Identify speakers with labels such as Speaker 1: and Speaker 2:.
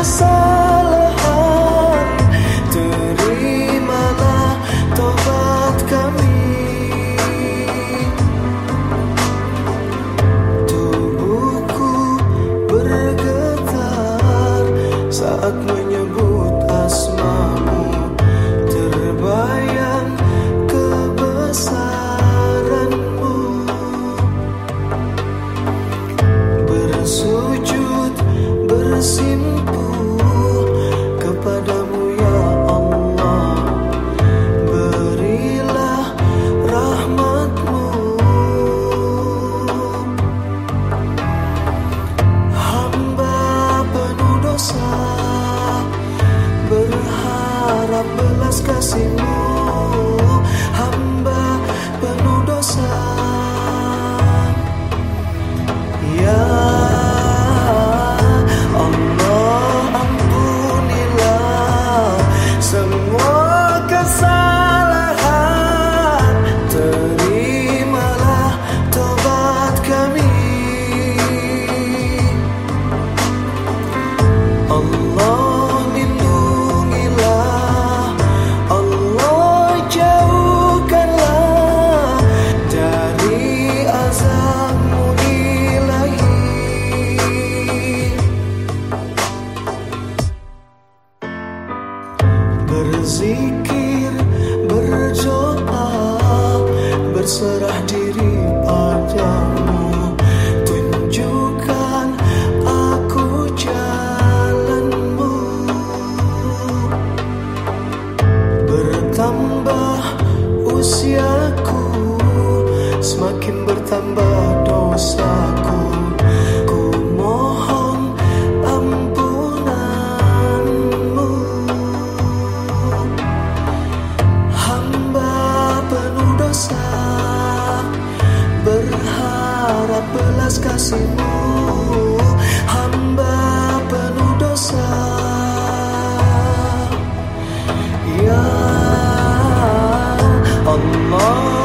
Speaker 1: myself kami. Allah lindungilah Allah jauhkanlah dari azabmu ilahi. Berzikir, berdoa, berserah diri. semakin bertambah dosaku. Ku mohon ampunanmu. Hamba penuh dosa Berharap belas kasihmu. Hamba penuh dosa Ya Allah.